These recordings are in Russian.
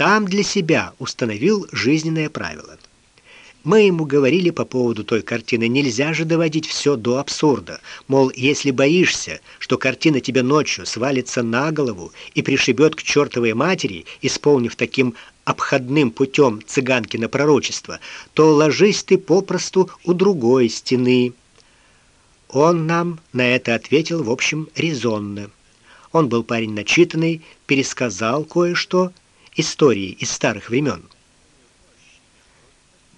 сам для себя установил жизненное правило. Мы ему говорили по поводу той картины, нельзя же доводить все до абсурда. Мол, если боишься, что картина тебе ночью свалится на голову и пришибет к чертовой матери, исполнив таким обходным путем цыганкино пророчество, то ложись ты попросту у другой стены. Он нам на это ответил, в общем, резонно. Он был парень начитанный, пересказал кое-что, истории из старых времен.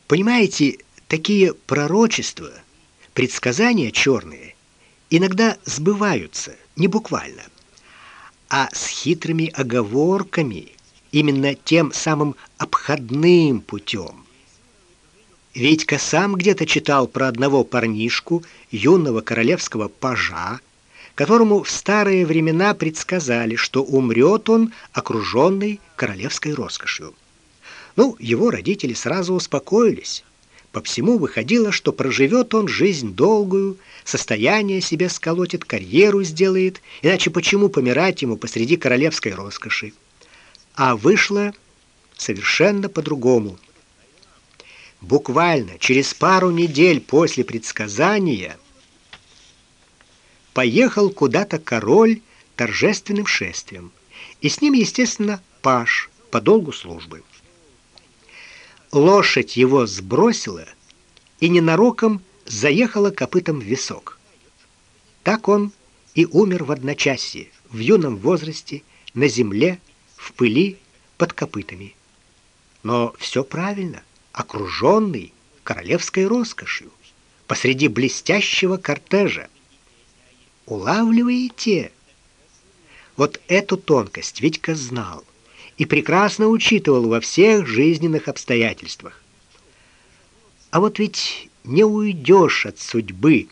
Понимаете, такие пророчества, предсказания черные иногда сбываются, не буквально, а с хитрыми оговорками, именно тем самым обходным путем. Витька сам где-то читал про одного парнишку, юного королевского пажа, которому в старые времена предсказали, что умрет он, окруженный королевской роскошью. Ну, его родители сразу успокоились. По всему выходило, что проживет он жизнь долгую, состояние себе сколотит, карьеру сделает, иначе почему помирать ему посреди королевской роскоши? А вышло совершенно по-другому. Буквально через пару недель после предсказания поехал куда-то король торжественным шествием, и с ним, естественно, паж по долгу службы лошадь его сбросила и ненароком заехала копытом в висок. Так он и умер в одночасье, в юном возрасте, на земле, в пыли, под копытами. Но все правильно, окруженный королевской роскошью, посреди блестящего кортежа. Улавливаете? Вот эту тонкость Витька знал и прекрасно учитывал во всех жизненных обстоятельствах. А вот ведь не уйдешь от судьбы.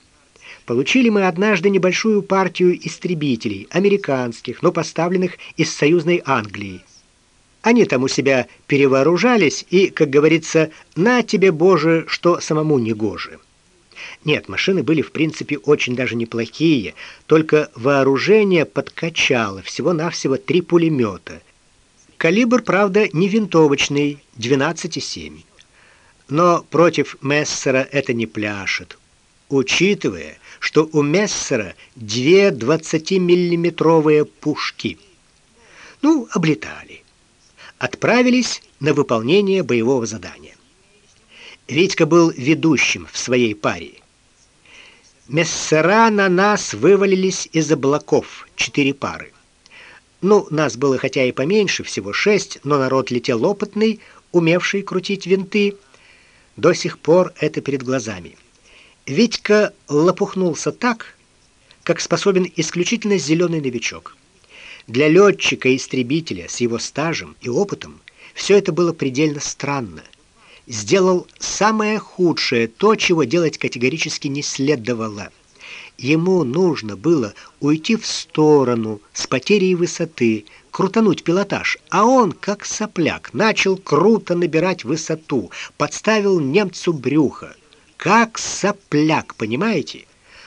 Получили мы однажды небольшую партию истребителей, американских, но поставленных из союзной Англии. Они там у себя перевооружались и, как говорится, на тебе, Боже, что самому не гоже. Нет, машины были в принципе очень даже неплохие, только вооружение подкачало, всего-навсего три пулемета. Калибр, правда, не винтовочный, 12,7. Но против Мессера это не пляшет. Учитывая, что у Мессера две 20-миллиметровые пушки. Ну, облетали. Отправились на выполнение боевого задания. Витька был ведущим в своей паре. Мессера на нас вывалились из облаков, четыре пары. Ну, нас было хотя и поменьше, всего шесть, но народ летел опытный, умевший крутить винты. До сих пор это перед глазами. Витька лопухнулся так, как способен исключительно зеленый новичок. Для летчика-истребителя с его стажем и опытом все это было предельно странно. Сделал самое худшее, то, чего делать категорически не следовало – Ему нужно было уйти в сторону с потерей высоты, крутануть пилотаж, а он, как сопляк, начал круто набирать высоту, подставил немцу брюхо. Как сопляк, понимаете?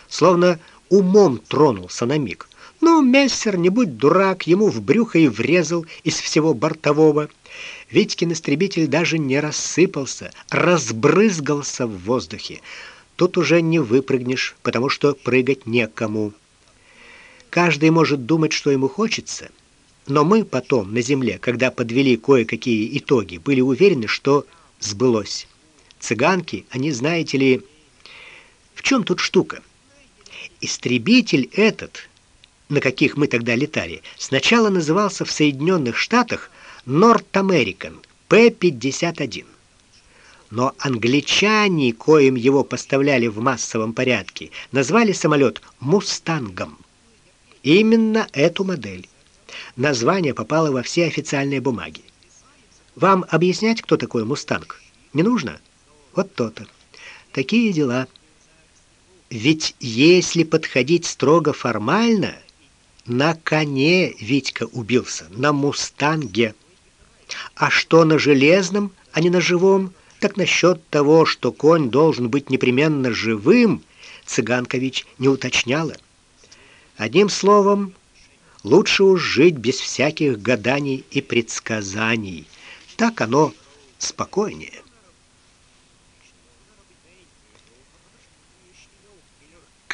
Словно умом тронулся на миг. Ну, Мессер, не будь дурак, ему в брюхо и врезал из всего бортового. Витькин истребитель даже не рассыпался, разбрызгался в воздухе. Тут уже не выпрыгнешь, потому что прыгать некому. Каждый может думать, что ему хочется, но мы потом на земле, когда подвели кое-какие итоги, были уверены, что сбылось. Цыганки, они, знаете ли, в чем тут штука? Истребитель этот, на каких мы тогда летали, сначала назывался в Соединенных Штатах North American P-51 но англичане, коим его поставляли в массовом порядке, назвали самолет «Мустангом». Именно эту модель. Название попало во все официальные бумаги. Вам объяснять, кто такой «Мустанг»? Не нужно? Вот то-то. Такие дела. Ведь если подходить строго формально, на коне Витька убился, на «Мустанге». А что на железном, а не на живом – так насчет того, что конь должен быть непременно живым, Цыганкович не уточняла. Одним словом, лучше уж жить без всяких гаданий и предсказаний. Так оно спокойнее.